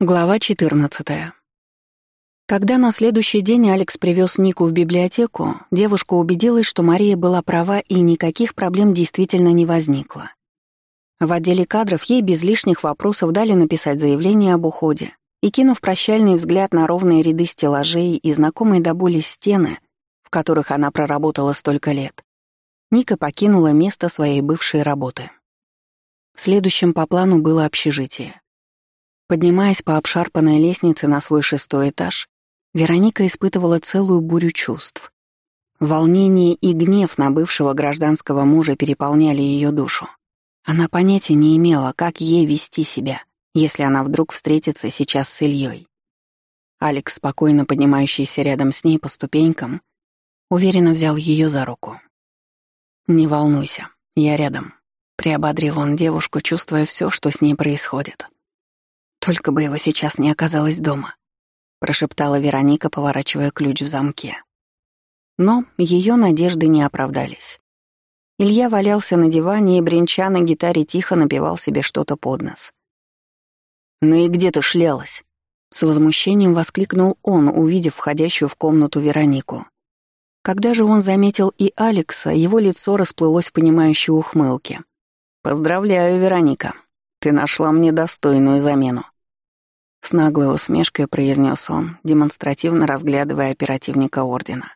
Глава 14. Когда на следующий день Алекс привез Нику в библиотеку, девушка убедилась, что Мария была права и никаких проблем действительно не возникло. В отделе кадров ей без лишних вопросов дали написать заявление об уходе, и, кинув прощальный взгляд на ровные ряды стеллажей и знакомые до боли стены, в которых она проработала столько лет, Ника покинула место своей бывшей работы. Следующим по плану было общежитие. Поднимаясь по обшарпанной лестнице на свой шестой этаж, Вероника испытывала целую бурю чувств. Волнение и гнев на бывшего гражданского мужа переполняли ее душу. Она понятия не имела, как ей вести себя, если она вдруг встретится сейчас с Ильей. Алекс, спокойно поднимающийся рядом с ней по ступенькам, уверенно взял ее за руку. «Не волнуйся, я рядом», — приободрил он девушку, чувствуя все, что с ней происходит. Только бы его сейчас не оказалось дома, прошептала Вероника, поворачивая ключ в замке. Но ее надежды не оправдались. Илья валялся на диване и, бренча на гитаре, тихо напевал себе что-то под нос. «Ну и где ты шлялась?» С возмущением воскликнул он, увидев входящую в комнату Веронику. Когда же он заметил и Алекса, его лицо расплылось в понимающей ухмылке. «Поздравляю, Вероника. Ты нашла мне достойную замену». С наглой усмешкой произнес он, демонстративно разглядывая оперативника Ордена.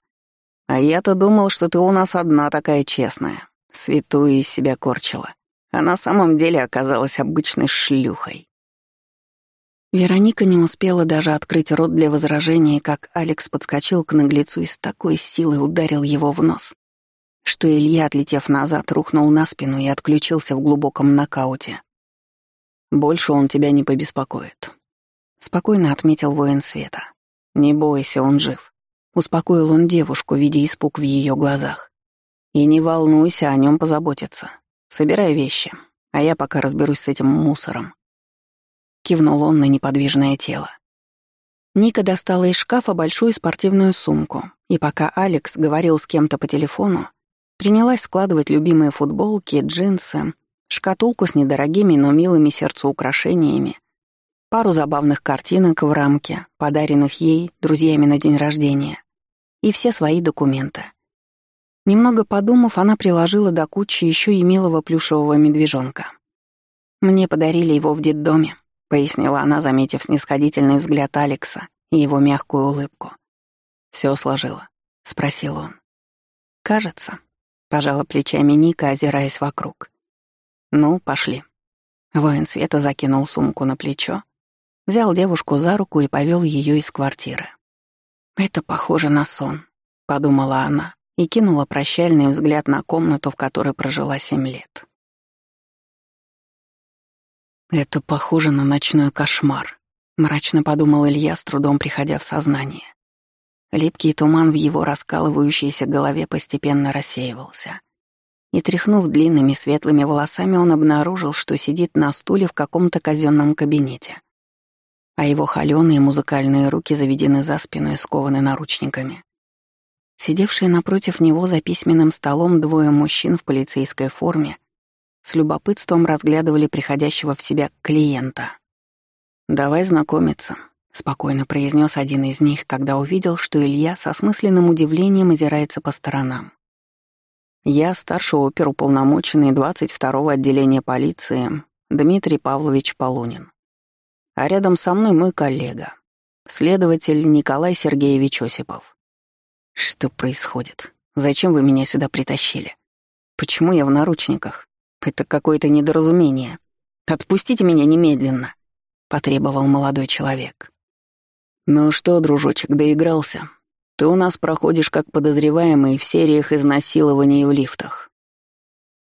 «А я-то думал, что ты у нас одна такая честная. Святую из себя корчила. А на самом деле оказалась обычной шлюхой». Вероника не успела даже открыть рот для возражения, как Алекс подскочил к наглецу и с такой силой ударил его в нос, что Илья, отлетев назад, рухнул на спину и отключился в глубоком нокауте. «Больше он тебя не побеспокоит», — спокойно отметил воин света. «Не бойся, он жив», — успокоил он девушку, видя испуг в ее глазах. «И не волнуйся, о нем позаботиться. Собирай вещи, а я пока разберусь с этим мусором». Кивнул он на неподвижное тело. Ника достала из шкафа большую спортивную сумку, и пока Алекс говорил с кем-то по телефону, принялась складывать любимые футболки, джинсы, шкатулку с недорогими, но милыми сердцу украшениями, пару забавных картинок в рамке, подаренных ей друзьями на день рождения, и все свои документы. Немного подумав, она приложила до кучи еще и милого плюшевого медвежонка. «Мне подарили его в детдоме», — пояснила она, заметив снисходительный взгляд Алекса и его мягкую улыбку. «Все сложила?» — спросил он. «Кажется», — пожала плечами Ника, озираясь вокруг. «Ну, пошли». Воин Света закинул сумку на плечо, взял девушку за руку и повел ее из квартиры. «Это похоже на сон», — подумала она и кинула прощальный взгляд на комнату, в которой прожила семь лет. «Это похоже на ночной кошмар», — мрачно подумал Илья, с трудом приходя в сознание. Липкий туман в его раскалывающейся голове постепенно рассеивался — и, тряхнув длинными светлыми волосами, он обнаружил, что сидит на стуле в каком-то казенном кабинете. А его холёные музыкальные руки заведены за спину и скованы наручниками. Сидевшие напротив него за письменным столом двое мужчин в полицейской форме с любопытством разглядывали приходящего в себя клиента. «Давай знакомиться», — спокойно произнес один из них, когда увидел, что Илья со смысленным удивлением озирается по сторонам. Я старший оперуполномоченный 22-го отделения полиции Дмитрий Павлович Полунин. А рядом со мной мой коллега, следователь Николай Сергеевич Осипов. Что происходит? Зачем вы меня сюда притащили? Почему я в наручниках? Это какое-то недоразумение. Отпустите меня немедленно, потребовал молодой человек. Ну что, дружочек, доигрался? Ты у нас проходишь как подозреваемый в сериях изнасилований в лифтах.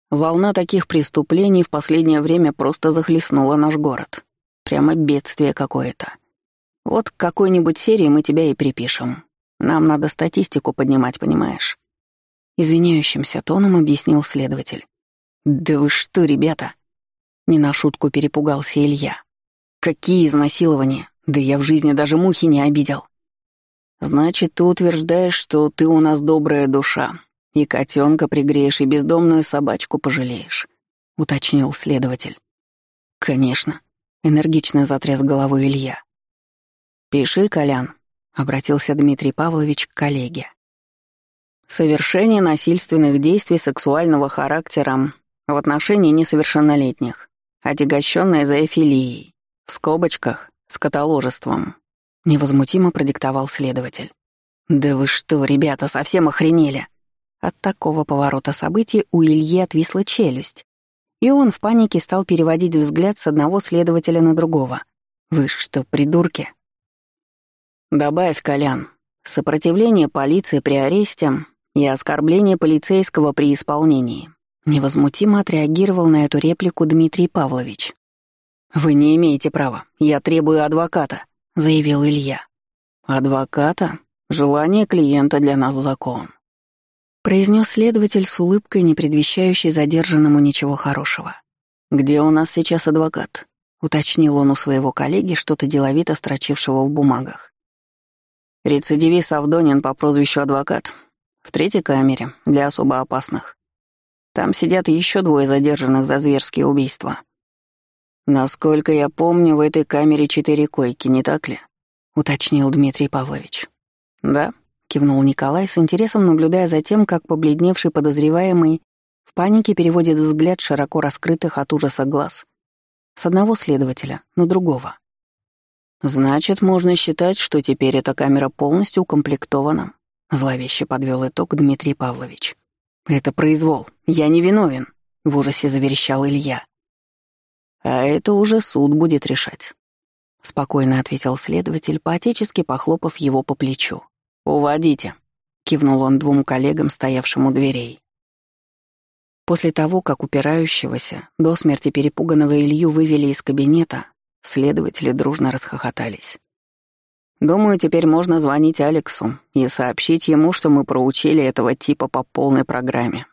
Волна таких преступлений в последнее время просто захлестнула наш город. Прямо бедствие какое-то. Вот к какой-нибудь серии мы тебя и припишем. Нам надо статистику поднимать, понимаешь?» Извиняющимся тоном объяснил следователь. «Да вы что, ребята?» Не на шутку перепугался Илья. «Какие изнасилования? Да я в жизни даже мухи не обидел. «Значит, ты утверждаешь, что ты у нас добрая душа, и котенка пригреешь, и бездомную собачку пожалеешь», — уточнил следователь. «Конечно», — энергично затряс головой Илья. «Пиши, Колян», — обратился Дмитрий Павлович к коллеге. «Совершение насильственных действий сексуального характера в отношении несовершеннолетних, отягощенное зоофилией, в скобочках, с каталожеством», — невозмутимо продиктовал следователь. «Да вы что, ребята, совсем охренели?» От такого поворота событий у Ильи отвисла челюсть, и он в панике стал переводить взгляд с одного следователя на другого. «Вы что, придурки?» «Добавь, Колян, сопротивление полиции при аресте и оскорбление полицейского при исполнении», невозмутимо отреагировал на эту реплику Дмитрий Павлович. «Вы не имеете права. Я требую адвоката», — заявил Илья. «Адвоката? Желание клиента для нас закон», — произнес следователь с улыбкой, не предвещающей задержанному ничего хорошего. «Где у нас сейчас адвокат?» — уточнил он у своего коллеги, что-то деловито строчившего в бумагах. «Рецидивист Авдонин по прозвищу адвокат. В третьей камере, для особо опасных. Там сидят еще двое задержанных за зверские убийства. Насколько я помню, в этой камере четыре койки, не так ли? уточнил Дмитрий Павлович. Да, кивнул Николай с интересом наблюдая за тем, как побледневший подозреваемый в панике переводит взгляд широко раскрытых от ужаса глаз с одного следователя на другого. Значит, можно считать, что теперь эта камера полностью укомплектована, зловеще подвел итог Дмитрий Павлович. Это произвол. Я не виновен, в ужасе заверещал Илья. А это уже суд будет решать. Спокойно ответил следователь, поотечески похлопав его по плечу. «Уводите», — кивнул он двум коллегам, стоявшим у дверей. После того, как упирающегося, до смерти перепуганного Илью вывели из кабинета, следователи дружно расхохотались. «Думаю, теперь можно звонить Алексу и сообщить ему, что мы проучили этого типа по полной программе»,